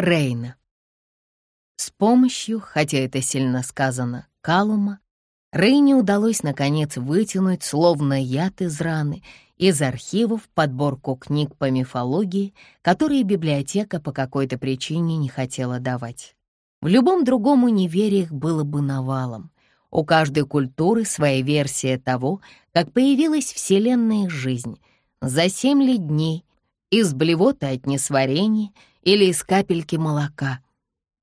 Рейна. С помощью, хотя это сильно сказано, Калума, Рейне удалось наконец вытянуть, словно яд из раны, из архивов подборку книг по мифологии, которые библиотека по какой-то причине не хотела давать. В любом другом универе их было бы навалом. У каждой культуры своя версия того, как появилась вселенная жизнь. За семь ли дней, из блевоты от несварения или из капельки молока.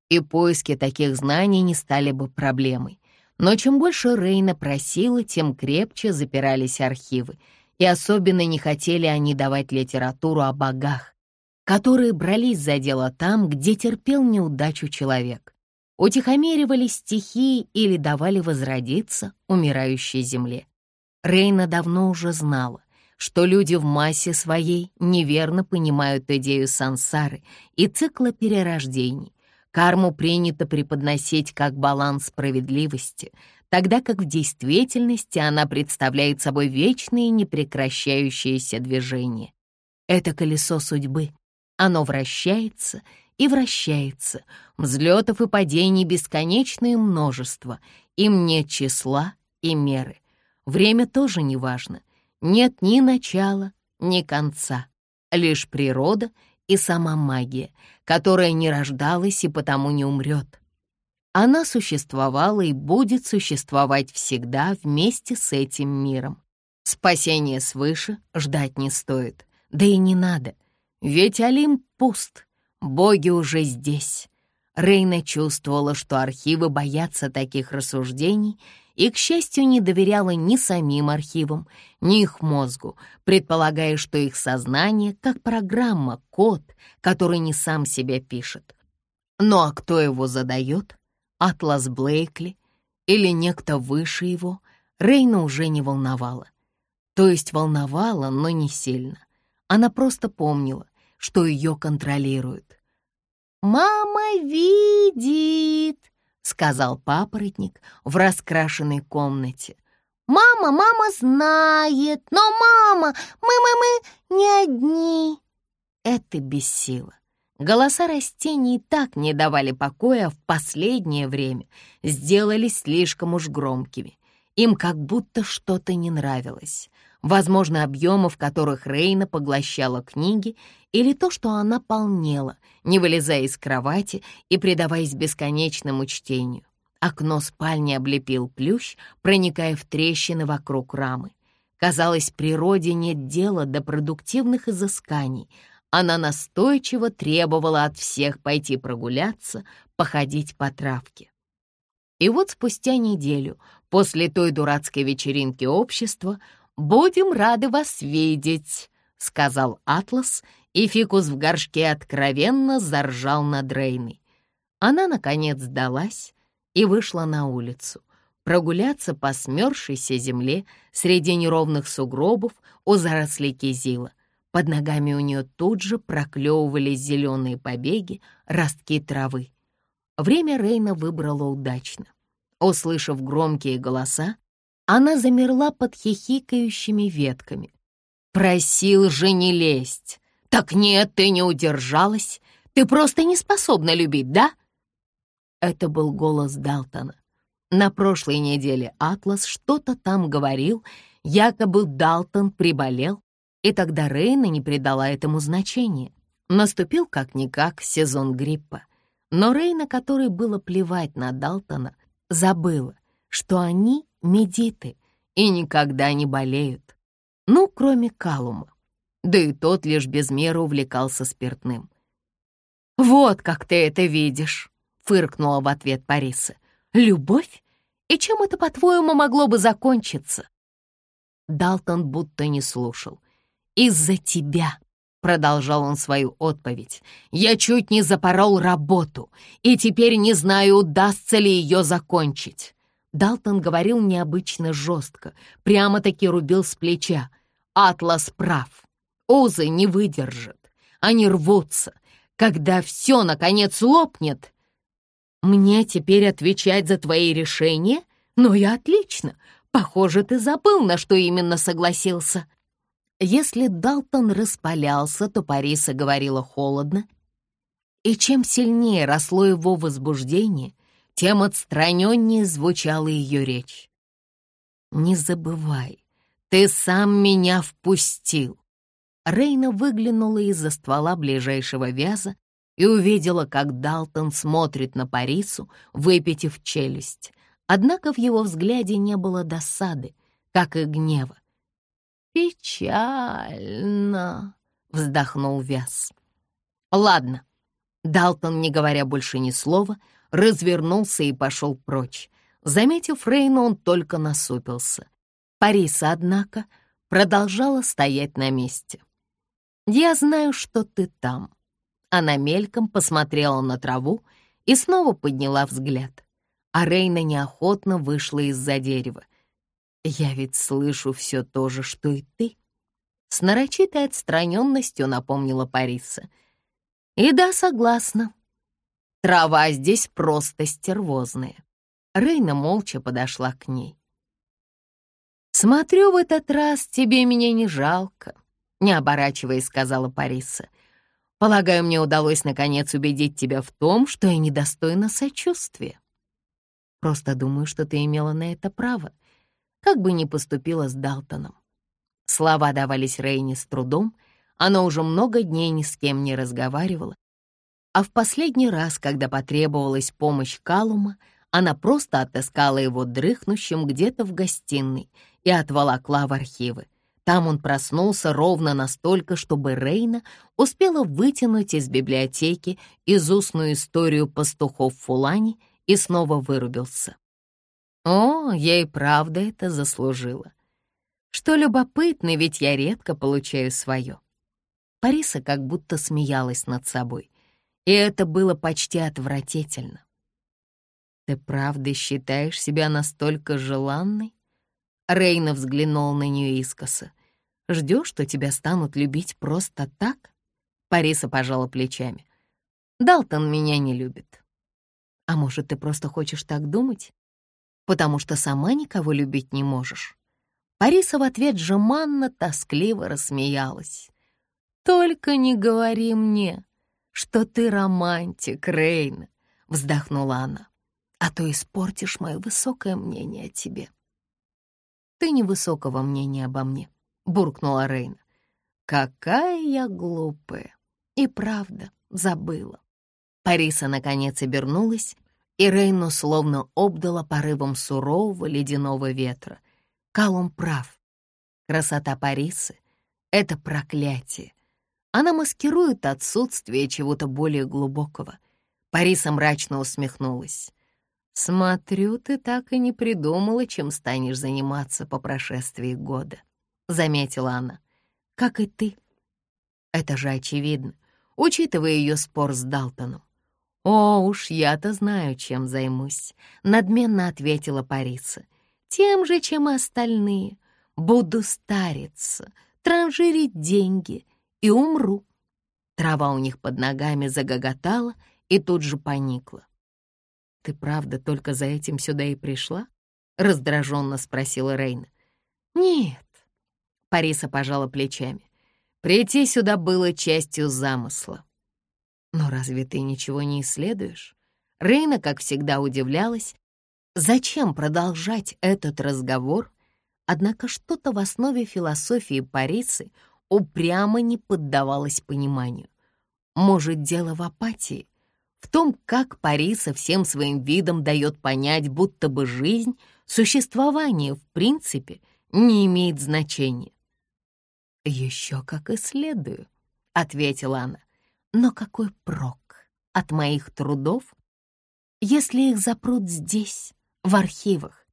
И поиски таких знаний не стали бы проблемой. Но чем больше Рейна просила, тем крепче запирались архивы, и особенно не хотели они давать литературу о богах, которые брались за дело там, где терпел неудачу человек, утихомиривали стихии или давали возродиться умирающей земле. Рейна давно уже знала, что люди в массе своей неверно понимают идею сансары и цикла перерождений. Карму принято преподносить как баланс справедливости, тогда как в действительности она представляет собой вечное непрекращающееся движение. Это колесо судьбы. Оно вращается и вращается. Взлетов и падений бесконечное множество. Им нет числа и меры. Время тоже не важно. Нет ни начала, ни конца. Лишь природа и сама магия, которая не рождалась и потому не умрет. Она существовала и будет существовать всегда вместе с этим миром. Спасения свыше ждать не стоит, да и не надо, ведь Олимп пуст, боги уже здесь. Рейна чувствовала, что архивы боятся таких рассуждений и, к счастью, не доверяла ни самим архивам, ни их мозгу, предполагая, что их сознание как программа, код, который не сам себя пишет. Ну а кто его задает? Атлас Блейкли или некто выше его? Рейна уже не волновала. То есть волновала, но не сильно. Она просто помнила, что ее контролируют. «Мама видит!» — сказал папоротник в раскрашенной комнате. «Мама, мама знает, но мама, мы-мы-мы не одни!» Это бесило. Голоса растений так не давали покоя в последнее время, сделались слишком уж громкими. Им как будто что-то не нравилось возможно, объемы, в которых Рейна поглощала книги, или то, что она полнела, не вылезая из кровати и предаваясь бесконечному чтению. Окно спальни облепил плющ, проникая в трещины вокруг рамы. Казалось, природе нет дела до продуктивных изысканий. Она настойчиво требовала от всех пойти прогуляться, походить по травке. И вот спустя неделю, после той дурацкой вечеринки общества, «Будем рады вас видеть», — сказал Атлас, и фикус в горшке откровенно заржал над Рейной. Она, наконец, сдалась и вышла на улицу. Прогуляться по смерзшейся земле среди неровных сугробов у зарослей кизила. Под ногами у нее тут же проклевывались зеленые побеги, ростки травы. Время Рейна выбрала удачно. Услышав громкие голоса, она замерла под хихикающими ветками. «Просил же не лезть! Так нет, ты не удержалась! Ты просто не способна любить, да?» Это был голос Далтона. На прошлой неделе Атлас что-то там говорил, якобы Далтон приболел, и тогда Рейна не придала этому значения. Наступил как-никак сезон гриппа. Но Рейна, которой было плевать на Далтона, забыла, что они медиты и никогда не болеют. Ну, кроме Калума. Да и тот лишь без меры увлекался спиртным. «Вот как ты это видишь», — фыркнула в ответ Париса. «Любовь? И чем это, по-твоему, могло бы закончиться?» Далтон будто не слушал. «Из-за тебя», — продолжал он свою отповедь, «я чуть не запорол работу, и теперь не знаю, удастся ли ее закончить. Далтон говорил необычно жестко, прямо-таки рубил с плеча. «Атлас прав. Узы не выдержат. Они рвутся. Когда все, наконец, лопнет...» «Мне теперь отвечать за твои решения? Ну и отлично. Похоже, ты забыл, на что именно согласился». Если Далтон распалялся, то Париса говорила холодно И чем сильнее росло его возбуждение, тем отстраненнее звучала ее речь. «Не забывай, ты сам меня впустил!» Рейна выглянула из-за ствола ближайшего вяза и увидела, как Далтон смотрит на Парису, выпитив челюсть. Однако в его взгляде не было досады, как и гнева. «Печально», — вздохнул Вяз. «Ладно». Далтон, не говоря больше ни слова, развернулся и пошел прочь. Заметив Рейна, он только насупился. Париса, однако, продолжала стоять на месте. «Я знаю, что ты там». Она мельком посмотрела на траву и снова подняла взгляд. А Рейна неохотно вышла из-за дерева. «Я ведь слышу все то же, что и ты». С нарочитой отстраненностью напомнила Париса. «И да, согласна. Трава здесь просто стервозная». Рейна молча подошла к ней. «Смотрю, в этот раз тебе меня не жалко», — не оборачиваясь, сказала Париса. «Полагаю, мне удалось наконец убедить тебя в том, что я недостойна сочувствия. Просто думаю, что ты имела на это право, как бы ни поступила с Далтоном. Слова давались Рейне с трудом, она уже много дней ни с кем не разговаривала. А в последний раз, когда потребовалась помощь Калума, она просто отыскала его дрыхнущим где-то в гостиной и отволокла в архивы. Там он проснулся ровно настолько, чтобы Рейна успела вытянуть из библиотеки изустную историю пастухов Фулани и снова вырубился. О, я и правда это заслужила. Что любопытно, ведь я редко получаю свое. Париса как будто смеялась над собой, и это было почти отвратительно. «Ты правда считаешь себя настолько желанной?» Рейна взглянул на нее искоса. «Ждешь, что тебя станут любить просто так?» Париса пожала плечами. «Далтон меня не любит». «А может, ты просто хочешь так думать? Потому что сама никого любить не можешь?» Париса в ответ жеманно, тоскливо рассмеялась. «Только не говори мне, что ты романтик, Рейна», — вздохнула она, «а то испортишь мое высокое мнение о тебе». «Ты невысокого мнения обо мне», — буркнула Рейна. «Какая я глупая! И правда, забыла». Париса наконец обернулась, и Рейну словно обдала порывом сурового ледяного ветра — Калум прав. Красота Парисы — это проклятие. Она маскирует отсутствие чего-то более глубокого. Париса мрачно усмехнулась. «Смотрю, ты так и не придумала, чем станешь заниматься по прошествии года», — заметила она. «Как и ты». Это же очевидно, учитывая ее спор с Далтоном. «О, уж я-то знаю, чем займусь», — надменно ответила Париса тем же, чем и остальные. Буду стариться, транжирить деньги и умру. Трава у них под ногами загоготала и тут же поникла. «Ты правда только за этим сюда и пришла?» — раздраженно спросила Рейна. «Нет», — Париса пожала плечами. «Прийти сюда было частью замысла». «Но разве ты ничего не исследуешь?» Рейна, как всегда, удивлялась, Зачем продолжать этот разговор? Однако что-то в основе философии Парисы упрямо не поддавалось пониманию. Может, дело в апатии? В том, как Париса всем своим видом дает понять, будто бы жизнь, существование в принципе не имеет значения. «Еще как исследую», — ответила она. «Но какой прок от моих трудов, если их запрут здесь, в архивах,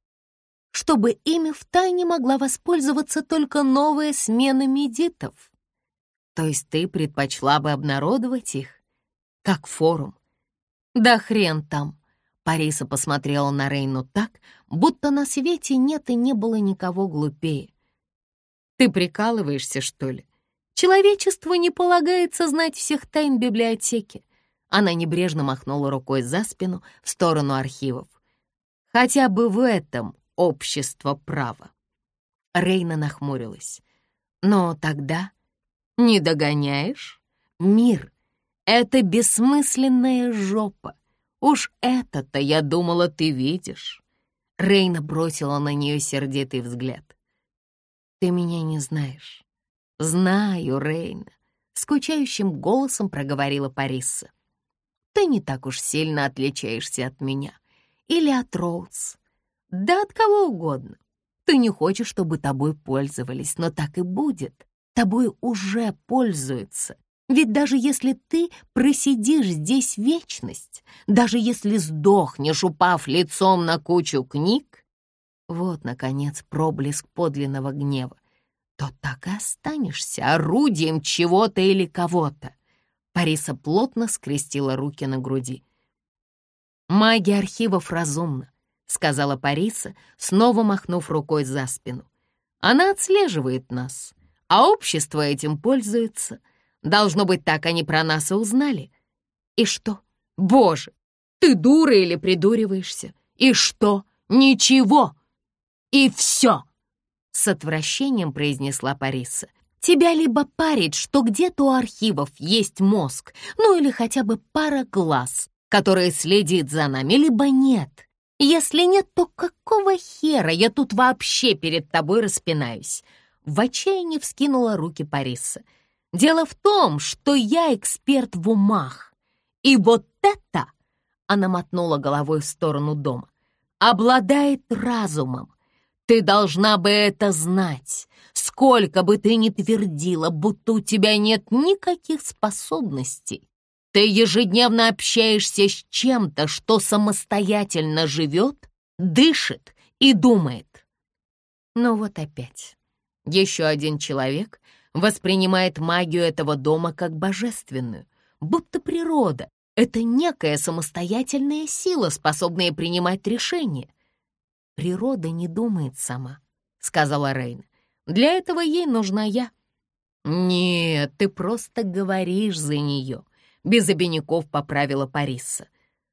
чтобы ими втайне могла воспользоваться только новая смена медитов. То есть ты предпочла бы обнародовать их, как форум? Да хрен там. Париса посмотрела на Рейну так, будто на свете нет и не было никого глупее. Ты прикалываешься, что ли? Человечеству не полагается знать всех тайн библиотеки. Она небрежно махнула рукой за спину в сторону архивов. Хотя бы в этом общество права. Рейна нахмурилась. Но тогда не догоняешь? Мир Это бессмысленная жопа. Уж это-то, я думала, ты видишь. Рейна бросила на нее сердитый взгляд. Ты меня не знаешь. Знаю, Рейна. Скучающим голосом проговорила Париса. Ты не так уж сильно отличаешься от меня. Или от Роуз. Да от кого угодно. Ты не хочешь, чтобы тобой пользовались, но так и будет. Тобой уже пользуются. Ведь даже если ты просидишь здесь вечность, даже если сдохнешь, упав лицом на кучу книг, вот, наконец, проблеск подлинного гнева, то так и останешься орудием чего-то или кого-то. Париса плотно скрестила руки на груди. «Магия архивов разумна», — сказала Париса, снова махнув рукой за спину. «Она отслеживает нас, а общество этим пользуется». Должно быть, так они про нас и узнали. И что? Боже, ты дура или придуриваешься? И что? Ничего. И все. С отвращением произнесла Париса. Тебя либо парит, что где-то у архивов есть мозг, ну или хотя бы пара глаз, которые следит за нами, либо нет. Если нет, то какого хера я тут вообще перед тобой распинаюсь? В отчаянии вскинула руки Париса — Дело в том, что я эксперт в умах. И вот это, она мотнула головой в сторону дома, обладает разумом. Ты должна бы это знать. Сколько бы ты ни твердила, будто у тебя нет никаких способностей. Ты ежедневно общаешься с чем-то, что самостоятельно живет, дышит и думает. Ну вот опять. Еще один человек — воспринимает магию этого дома как божественную, будто природа — это некая самостоятельная сила, способная принимать решения. «Природа не думает сама», — сказала Рейн. «Для этого ей нужна я». «Нет, ты просто говоришь за нее», — без обиняков поправила Париса.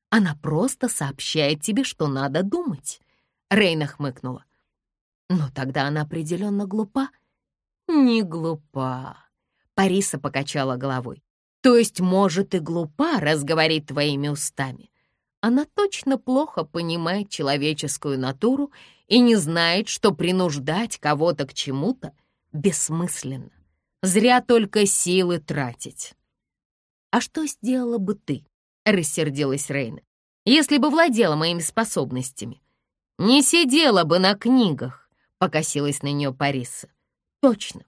«Она просто сообщает тебе, что надо думать». Рейна хмыкнула. «Но тогда она определенно глупа», «Не глупа», — Париса покачала головой. «То есть, может, и глупа, раз говорит твоими устами. Она точно плохо понимает человеческую натуру и не знает, что принуждать кого-то к чему-то бессмысленно. Зря только силы тратить». «А что сделала бы ты?» — рассердилась Рейна. «Если бы владела моими способностями. Не сидела бы на книгах», — покосилась на нее Париса. Точно.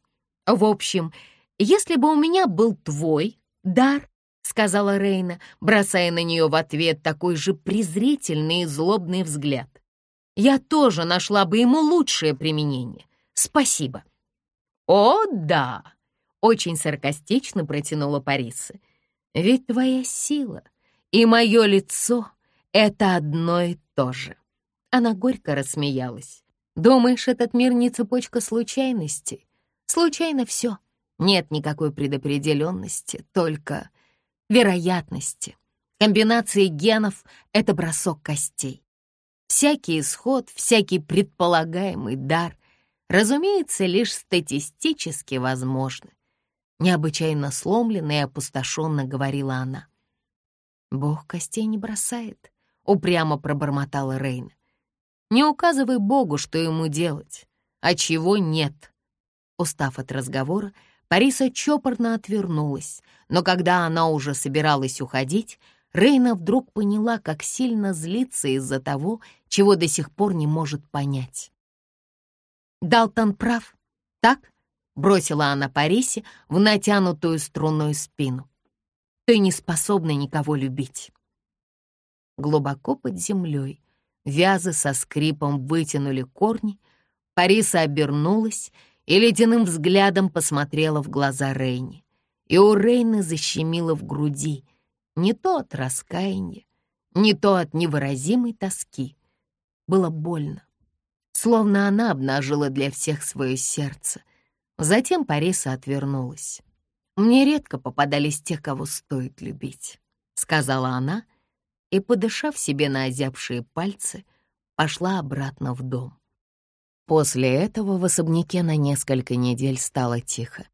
В общем, если бы у меня был твой дар, сказала Рейна, бросая на нее в ответ такой же презрительный и злобный взгляд, я тоже нашла бы ему лучшее применение. Спасибо. О, да, очень саркастично протянула Париса. Ведь твоя сила и мое лицо — это одно и то же. Она горько рассмеялась. Думаешь, этот мир не цепочка случайностей? Случайно все. Нет никакой предопределенности, только вероятности. Комбинации генов — это бросок костей. Всякий исход, всякий предполагаемый дар, разумеется, лишь статистически возможны. Необычайно сломленно и опустошенно говорила она. «Бог костей не бросает», — упрямо пробормотала Рейна. Не указывай Богу, что ему делать, а чего нет. Устав от разговора, Париса чопорно отвернулась, но когда она уже собиралась уходить, Рейна вдруг поняла, как сильно злится из-за того, чего до сих пор не может понять. «Далтон прав, так?» — бросила она Парисе в натянутую струнную спину. «Ты не способна никого любить». Глубоко под землей Вязы со скрипом вытянули корни. Париса обернулась и ледяным взглядом посмотрела в глаза Рейни. И у Рейны защемило в груди не то от раскаяния, не то от невыразимой тоски. Было больно, словно она обнажила для всех свое сердце. Затем Париса отвернулась. «Мне редко попадались те, кого стоит любить», — сказала она, — и, подышав себе на озябшие пальцы, пошла обратно в дом. После этого в особняке на несколько недель стало тихо.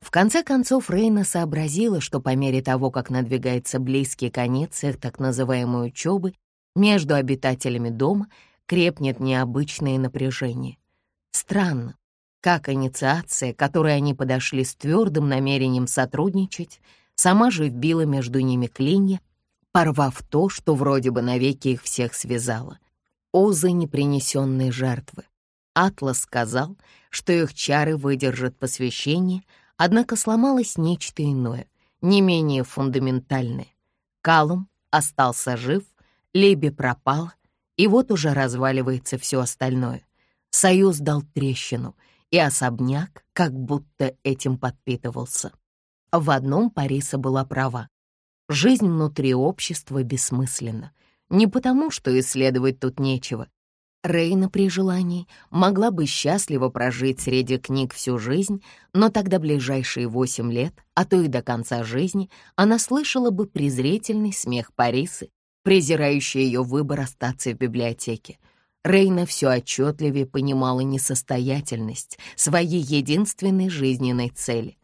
В конце концов Рейна сообразила, что по мере того, как надвигается близкий конец их так называемой учебы, между обитателями дома крепнет необычное напряжение. Странно, как инициация, которой они подошли с твердым намерением сотрудничать, сама же вбила между ними клинья, порвав то, что вроде бы навеки их всех связало. Озы непринесенной жертвы. Атлас сказал, что их чары выдержат посвящение, однако сломалось нечто иное, не менее фундаментальное. Калум остался жив, Либи пропал, и вот уже разваливается все остальное. Союз дал трещину, и особняк как будто этим подпитывался. В одном Париса была права. Жизнь внутри общества бессмысленна. Не потому, что исследовать тут нечего. Рейна при желании могла бы счастливо прожить среди книг всю жизнь, но тогда ближайшие восемь лет, а то и до конца жизни, она слышала бы презрительный смех Парисы, презирающий ее выбор остаться в библиотеке. Рейна все отчетливее понимала несостоятельность своей единственной жизненной цели.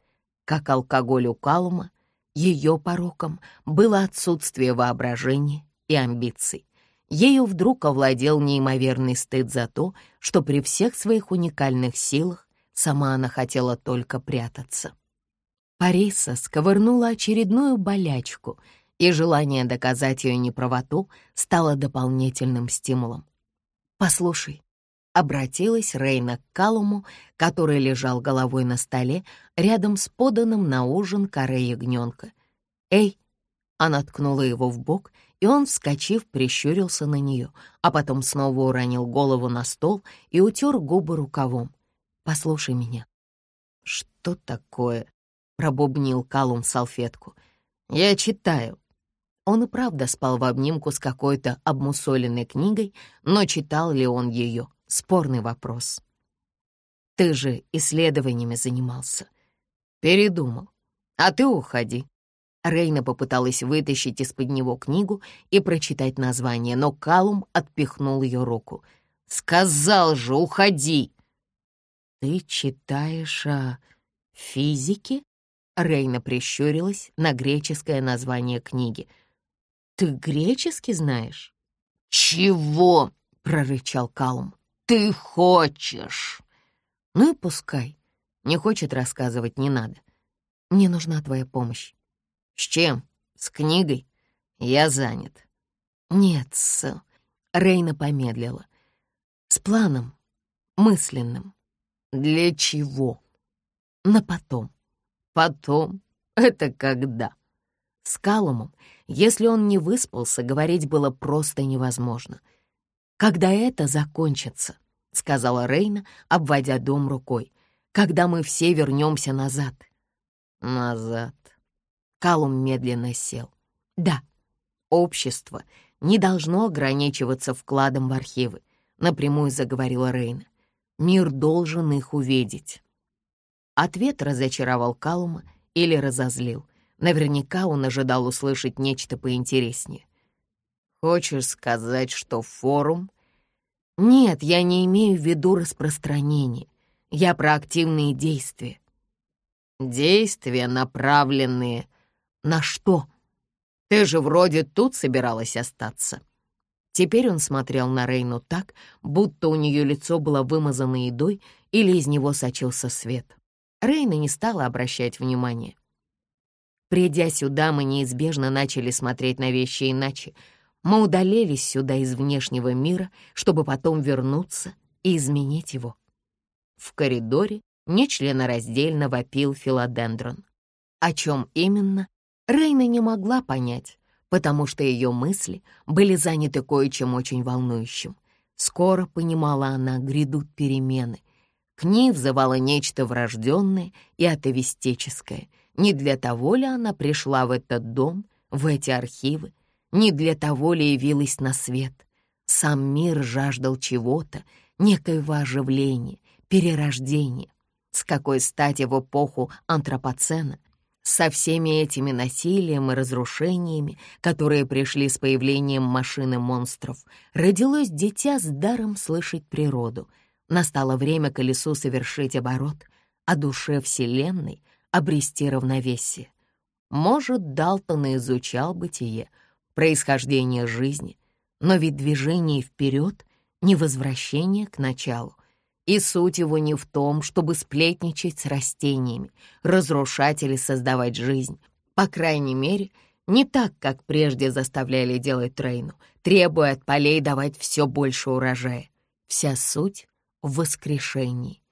Как алкоголь у Калума, ее пороком было отсутствие воображения и амбиций. Ею вдруг овладел неимоверный стыд за то, что при всех своих уникальных силах сама она хотела только прятаться. Париса сковырнула очередную болячку, и желание доказать ее неправоту стало дополнительным стимулом. «Послушай, обратилась Рейна к Калуму, который лежал головой на столе рядом с поданным на ужин коры ягненка. «Эй!» Она ткнула его в бок, и он, вскочив, прищурился на нее, а потом снова уронил голову на стол и утер губы рукавом. «Послушай меня». «Что такое?» — пробубнил Калум салфетку. «Я читаю». Он и правда спал в обнимку с какой-то обмусоленной книгой, но читал ли он ее? спорный вопрос. Ты же исследованиями занимался. Передумал. А ты уходи. Рейна попыталась вытащить из-под него книгу и прочитать название, но Калум отпихнул ее руку. «Сказал же, уходи!» «Ты читаешь о физике?» Рейна прищурилась на греческое название книги. «Ты греческий знаешь?» «Чего?» — прорычал Калум ты хочешь?» «Ну и пускай. Не хочет рассказывать, не надо. Мне нужна твоя помощь». «С чем? С книгой? Я занят». «Нет, с...» Рейна помедлила. «С планом. Мысленным». «Для чего?» «На потом». «Потом? Это когда?» С Калумом, если он не выспался, говорить было просто невозможно — «Когда это закончится», — сказала Рейна, обводя дом рукой, «когда мы все вернемся назад». «Назад». Калум медленно сел. «Да, общество не должно ограничиваться вкладом в архивы», — напрямую заговорила Рейна. «Мир должен их увидеть». Ответ разочаровал Калума или разозлил. Наверняка он ожидал услышать нечто поинтереснее. Хочешь сказать, что форум? Нет, я не имею в виду распространение. Я про активные действия. Действия, направленные на что? Ты же вроде тут собиралась остаться. Теперь он смотрел на Рейну так, будто у нее лицо было вымазано едой или из него сочился свет. Рейна не стала обращать внимания. Придя сюда, мы неизбежно начали смотреть на вещи иначе — мы удалились сюда из внешнего мира, чтобы потом вернуться и изменить его. В коридоре нечленораздельно вопил филодендрон. О чем именно, Рейна не могла понять, потому что ее мысли были заняты кое-чем очень волнующим. Скоро, понимала она, грядут перемены. К ней взывало нечто врожденное и атовистическое. Не для того ли она пришла в этот дом, в эти архивы, не для того ли явилась на свет. Сам мир жаждал чего-то, некоего оживления, перерождения. С какой стати в эпоху антропоцена, со всеми этими насилием и разрушениями, которые пришли с появлением машины монстров, родилось дитя с даром слышать природу. Настало время колесу совершить оборот, а душе Вселенной обрести равновесие. Может, Далтон и изучал бытие, происхождение жизни, но ведь движение вперед — не возвращение к началу. И суть его не в том, чтобы сплетничать с растениями, разрушать или создавать жизнь. По крайней мере, не так, как прежде заставляли делать Трейну, требуя от полей давать все больше урожая. Вся суть в воскрешении.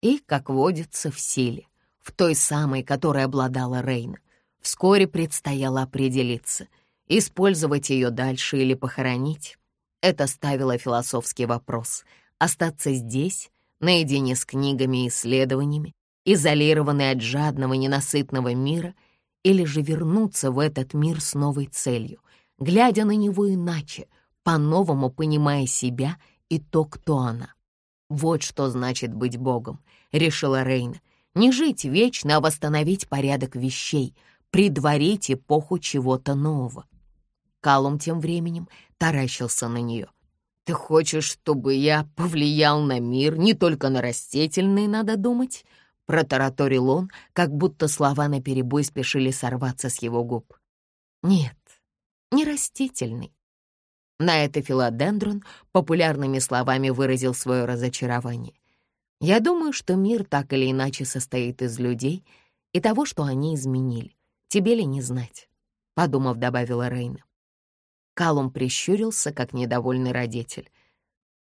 И, как водится, в силе, в той самой, которой обладала Рейна. Вскоре предстояло определиться, использовать ее дальше или похоронить. Это ставило философский вопрос — остаться здесь, наедине с книгами и исследованиями, изолированный от жадного ненасытного мира, или же вернуться в этот мир с новой целью, глядя на него иначе, по-новому понимая себя и то, кто она. Вот что значит быть Богом, решила Рейна. Не жить вечно, а восстановить порядок вещей, предварить эпоху чего-то нового. Калум тем временем таращился на нее. «Ты хочешь, чтобы я повлиял на мир, не только на растительный, надо думать?» Протараторил он, как будто слова наперебой спешили сорваться с его губ. «Нет, не растительный». На это филодендрон популярными словами выразил свое разочарование. «Я думаю, что мир так или иначе состоит из людей и того, что они изменили. Тебе ли не знать?» — подумав, добавила Рейна. Калум прищурился, как недовольный родитель.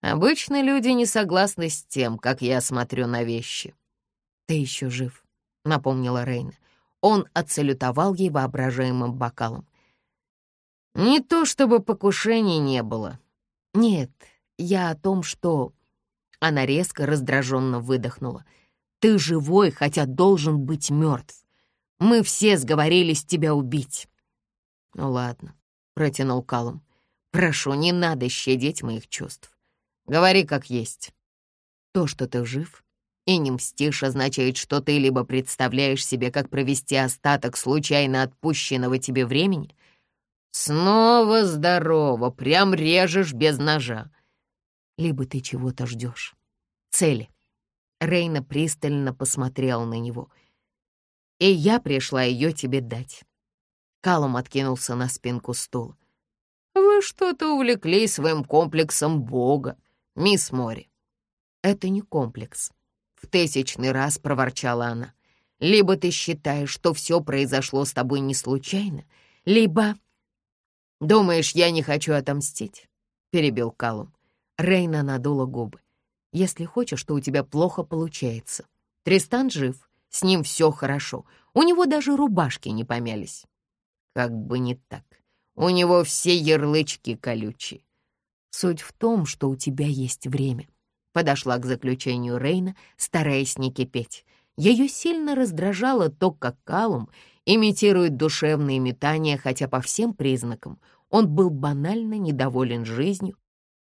«Обычно люди не согласны с тем, как я смотрю на вещи». «Ты еще жив», — напомнила Рейна. Он отсалютовал ей воображаемым бокалом. «Не то чтобы покушений не было». «Нет, я о том, что...» Она резко, раздраженно выдохнула. «Ты живой, хотя должен быть мертв. Мы все сговорились тебя убить». «Ну ладно», — протянул Калум. «Прошу, не надо щадить моих чувств. Говори как есть. То, что ты жив и не мстишь, означает, что ты либо представляешь себе, как провести остаток случайно отпущенного тебе времени, снова здорово, прям режешь без ножа, либо ты чего-то ждешь. Цели. Рейна пристально посмотрела на него — и я пришла ее тебе дать». Калум откинулся на спинку стула. «Вы что-то увлеклись своим комплексом Бога, мисс Мори». «Это не комплекс», — в тысячный раз проворчала она. «Либо ты считаешь, что все произошло с тобой не случайно, либо...» «Думаешь, я не хочу отомстить?» — перебил Калум. Рейна надула губы. «Если хочешь, то у тебя плохо получается. Тристан жив, с ним все хорошо. У него даже рубашки не помялись. Как бы не так. У него все ярлычки колючие. Суть в том, что у тебя есть время. Подошла к заключению Рейна, стараясь не кипеть. Ее сильно раздражало то, как Калум имитирует душевные метания, хотя по всем признакам он был банально недоволен жизнью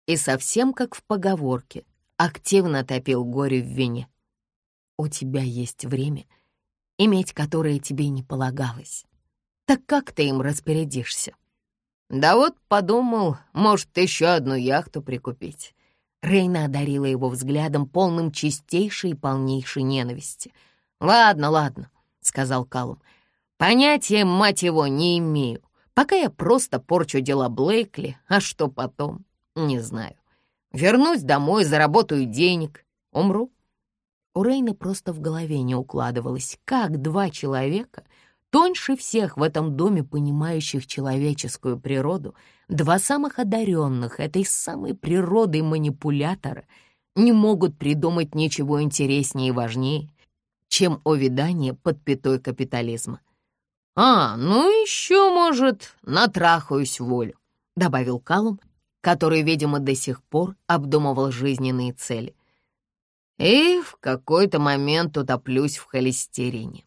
и совсем как в поговорке активно топил горе в вине у тебя есть время, иметь которое тебе не полагалось. Так как ты им распорядишься? Да вот подумал, может, еще одну яхту прикупить. Рейна одарила его взглядом, полным чистейшей и полнейшей ненависти. «Ладно, ладно», — сказал Калум. «Понятия, мать его, не имею. Пока я просто порчу дела Блейкли, а что потом, не знаю. Вернусь домой, заработаю денег, умру. У Рейны просто в голове не укладывалось, как два человека, тоньше всех в этом доме понимающих человеческую природу, два самых одаренных этой самой природой манипулятора, не могут придумать ничего интереснее и важнее, чем овидание под пятой капитализма. «А, ну еще, может, натрахаюсь волю», — добавил Калум, который, видимо, до сих пор обдумывал жизненные цели и в какой-то момент утоплюсь в холестерине.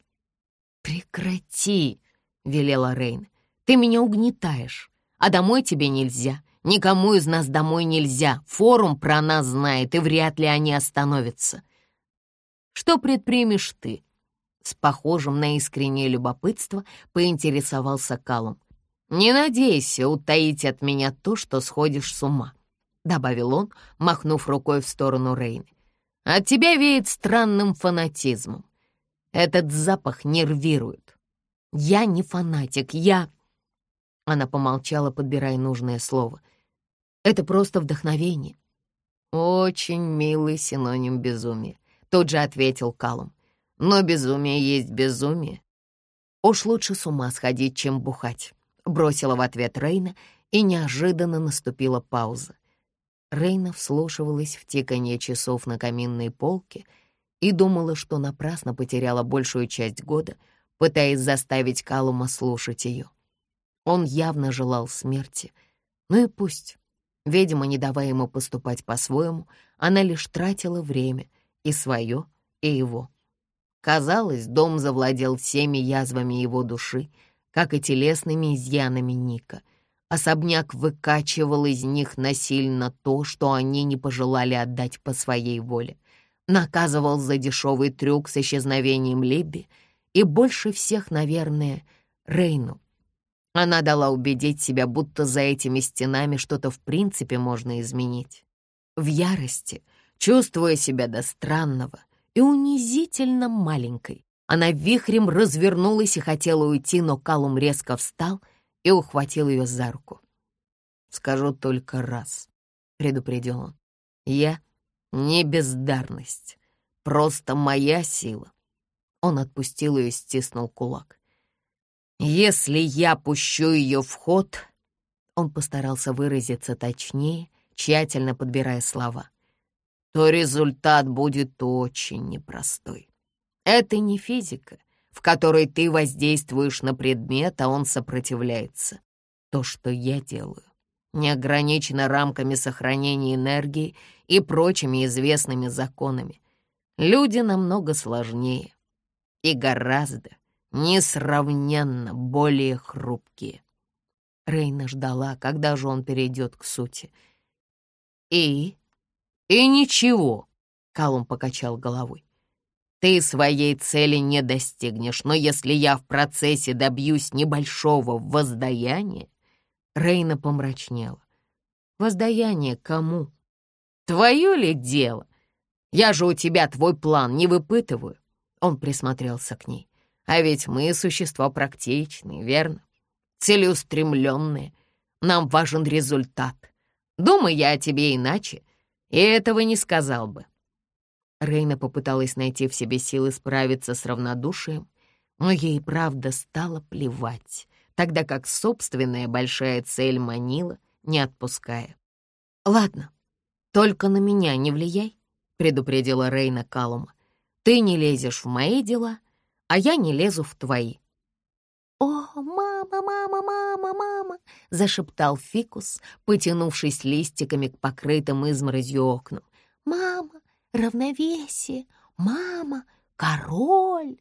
«Прекрати!» — велела Рейн. «Ты меня угнетаешь, а домой тебе нельзя. Никому из нас домой нельзя. Форум про нас знает, и вряд ли они остановятся. Что предпримешь ты?» С похожим на искреннее любопытство поинтересовался Калум. «Не надейся утаить от меня то, что сходишь с ума», — добавил он, махнув рукой в сторону Рейны. От тебя веет странным фанатизмом. Этот запах нервирует. Я не фанатик, я...» Она помолчала, подбирая нужное слово. «Это просто вдохновение». «Очень милый синоним безумия», — тут же ответил Калум. «Но безумие есть безумие. Уж лучше с ума сходить, чем бухать», — бросила в ответ Рейна, и неожиданно наступила пауза. Рейна вслушивалась в тиканье часов на каминной полке и думала, что напрасно потеряла большую часть года, пытаясь заставить Калума слушать ее. Он явно желал смерти. Ну и пусть. Видимо, не давая ему поступать по-своему, она лишь тратила время, и свое, и его. Казалось, дом завладел всеми язвами его души, как и телесными изъянами Ника. Особняк выкачивал из них насильно то, что они не пожелали отдать по своей воле. Наказывал за дешевый трюк с исчезновением Лебби и больше всех, наверное, Рейну, она дала убедить себя, будто за этими стенами что-то в принципе можно изменить. В ярости, чувствуя себя до странного и унизительно маленькой, она вихрем развернулась и хотела уйти, но Калум резко встал и ухватил ее за руку. «Скажу только раз», — предупредил он. «Я не бездарность, просто моя сила». Он отпустил ее и стиснул кулак. Если я пущу ее в ход, он постарался выразиться точнее, тщательно подбирая слова, то результат будет очень непростой. Это не физика, в которой ты воздействуешь на предмет, а он сопротивляется. То, что я делаю, не ограничено рамками сохранения энергии и прочими известными законами. Люди намного сложнее и гораздо, несравненно более хрупкие. Рейна ждала, когда же он перейдет к сути. «И? И ничего», — Калум покачал головой. «Ты своей цели не достигнешь, но если я в процессе добьюсь небольшого воздаяния...» Рейна помрачнела. «Воздаяние кому? Твое ли дело? Я же у тебя твой план не выпытываю». Он присмотрелся к ней. А ведь мы существа практичные, верно? Целеустремленные. Нам важен результат. Думаю я о тебе иначе, и этого не сказал бы. Рейна попыталась найти в себе силы справиться с равнодушием, но ей правда стало плевать, тогда как собственная большая цель манила, не отпуская. «Ладно, только на меня не влияй», — предупредила Рейна Калума. «Ты не лезешь в мои дела, а я не лезу в твои». «О, мама, мама, мама, мама!» — зашептал Фикус, потянувшись листиками к покрытым изморозью окнам. «Мама, равновесие! Мама, король!»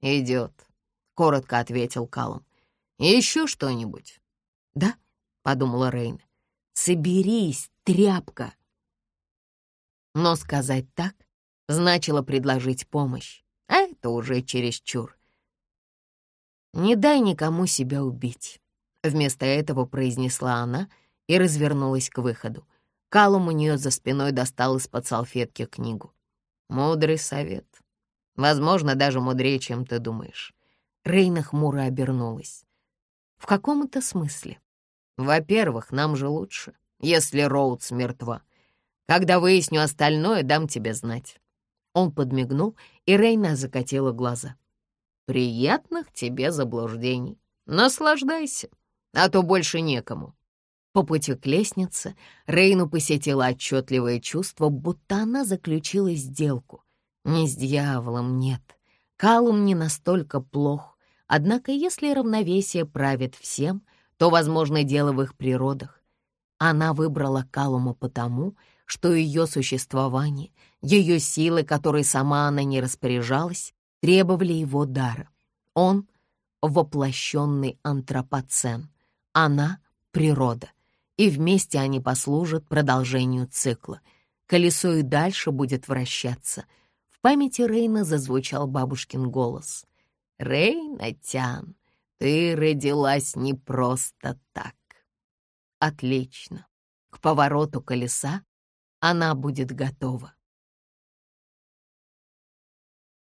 «Идет», — коротко ответил Калум. «Еще что-нибудь?» «Да», — подумала Рейна. «Соберись, тряпка!» Но сказать так значило предложить помощь а это уже чересчур. «Не дай никому себя убить», — вместо этого произнесла она и развернулась к выходу. Калум у нее за спиной достал из-под салфетки книгу. «Мудрый совет. Возможно, даже мудрее, чем ты думаешь». Рейна хмуро обернулась. «В каком это смысле? Во-первых, нам же лучше, если Роудс мертва. Когда выясню остальное, дам тебе знать. Он подмигнул, и Рейна закатила глаза. «Приятных тебе заблуждений. Наслаждайся, а то больше некому». По пути к лестнице Рейну посетило отчетливое чувство, будто она заключила сделку. Не с дьяволом, нет. Калум не настолько плох. Однако если равновесие правит всем, то, возможно, дело в их природах. Она выбрала Калума потому, что ее существование, ее силы, которой сама она не распоряжалась, требовали его дара. Он — воплощенный антропоцен, она — природа, и вместе они послужат продолжению цикла. Колесо и дальше будет вращаться. В памяти Рейна зазвучал бабушкин голос. «Рейна Тян, ты родилась не просто так». Отлично. К повороту колеса она будет готова.